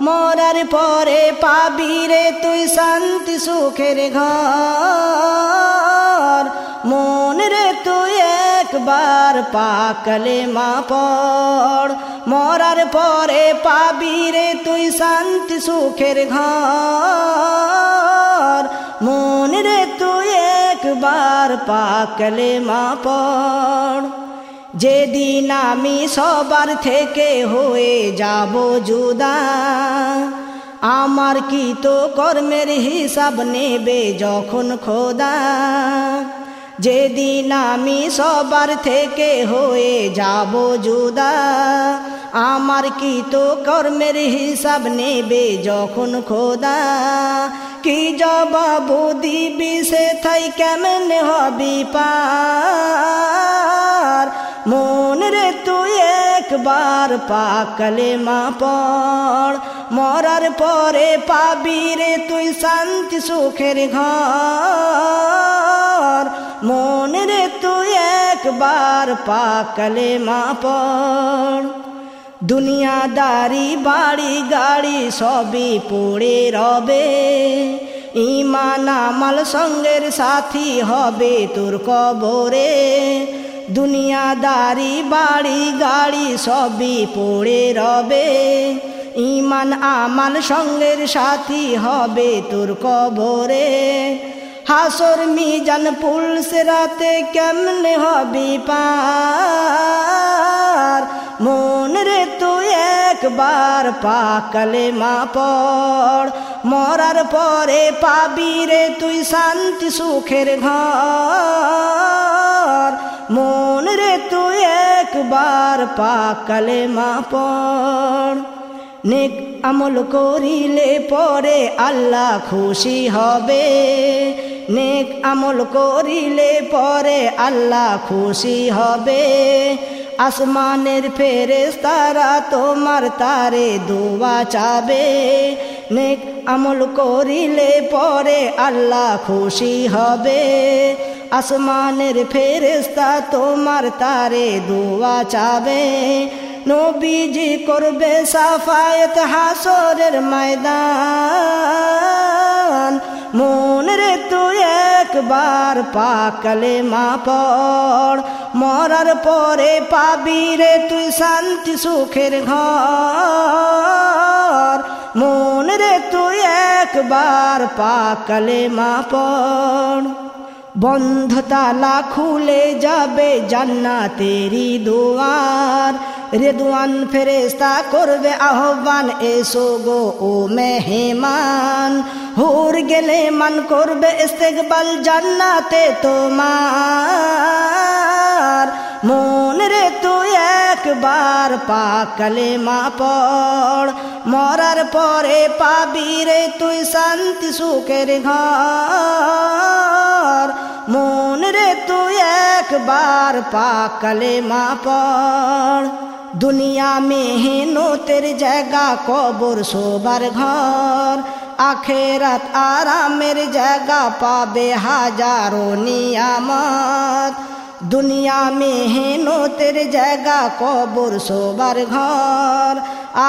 মরার পরে পাবি রে তুই শান্তি সুখের ঘর। মন রে তুই একবার পাকলে মা পড় মরার পরে পাবি রে তুই শান্তি সুখের ঘর। মন রে তুই একবার পাকলে মা পড় যেদিন আমি সবার থেকে হয়ে যাব জুদা আমার কি তো কর্মের হিসাব নেবে যখন খোদা? যেদিন আমি সবার থেকে হয়ে যাব জুদা আমার কি তো কর্মের হিসাব নেবে যখন খোদা? কি জবাবু দিবি সে থাই কেমন হবি পার মন রে তুই একবার পাকলে মা পড় মরার পরে পাবি রে তুই শান্তি সুখের ঘর। মন রে তুই একবার পাকলে মা পড় দুনিয়াদারি, বাড়ি গাড়ি সবই পড়ে রবে। ইমান, আমাল সঙ্গের সাথী হবে তোর কবরে। দুনিয়াদারি, বাড়ি, গাড়ি সবই পড়ে রবে। ইমান, আমাল সঙ্গের সাথী হবে তোর কবরে। হাসর, মিজান, পুলস রাতে কেমনে হবি পার? মন রে তুই একবার পাকলে মা পড়। মরার পরে পাবি রে তুই শান্তি, সুখের ঘর। মন রে তুই একবার পাকলে মা পড় নেক আমল করিলে পরে আল্লাহ খুশি হবে। নেক আমল করিলে পরে আল্লাহ খুশি হবে। আসমানের ফেরেস তারা তোমার তারে দোয়া চাবে। নেক আমল করিলে পরে আল্লাহ খুশি হবে। আসমানের ফেরেস্তা তোমার তারে দোয়া চাবে। নবীজি করবে সাফায়ত হাসরের ময়দান। মন রে তুই একবার পাকলে মা পড়। মরার পরে পাবি রে তুই শান্তি সুখের ঘর। মন রে তুই একবার পাকলে মা পড়। বন্ধ তালা খুলে যাবে জান্নাতেরি দুয়ার। রেদুয়ান ফেরেস্তা করবে আহ্বান, এসো গো ও মেহমান। হুর গেলে মান করবে ইস্তেকবাল, জান্নাতে তোমার। একবার পাকালে মা পড়। মরার পরে পাবি রে তুই শান্তি সুখের ঘর। মন রে তুই একবার পাকালে মা পড়। দুনিয়া মেহেনো তের জায়গা, কবর শোবার ঘর। আখেরাত আরামের জায়গা পাবে হাজারো নিয়ামত। দুনিয়া মেহনতের জায়গা, কবর সোবার ঘর।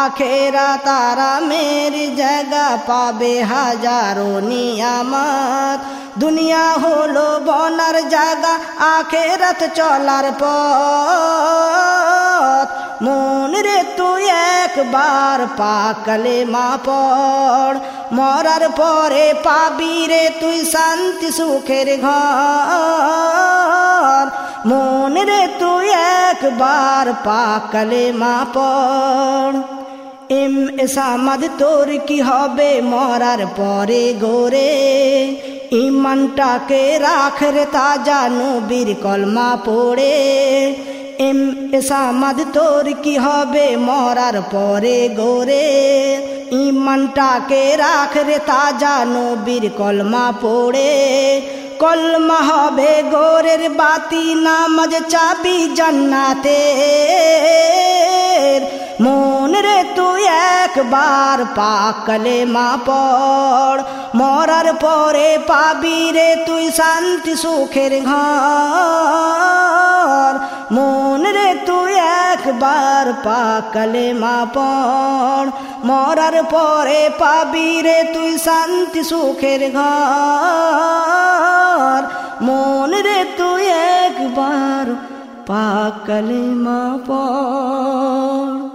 আখেরা তারা মের জায়গা, পাবে হাজারো নিয়ামত। দুনিয়া হলো বনার জায়গা, আখেরাত চলার পথ। মন রে তুই একবার পাকলে মা পড় মরার পরে পাবি রে তুই শান্তি, সুখের ঘর। মন রে তুই একবার পাকলে মা পড় এম এসামাদ তোর কি হবে মরার পরে গোরে? ইমানটাকে রাখ রে তাজা নবীর কলমা পড়ে। এম এসামাদ তোর কি হবে মরার পরে গোরে? ইমানটাকে রাখ রে তাজা নবীর কলমা পড়ে। কলমা হবে গোরের বাতি, নামাজ চাবি জান্নাতে মন রে তুই একবার পাকলে মা পড়, মরার পরে পাবি রে তুই শান্তি সুখের ঘর। মন রে তুই একবার পাকলে মা পড়, মরার পরে পাবি রে তুই শান্তি সুখের ঘর। একবার পাকলে মা পড়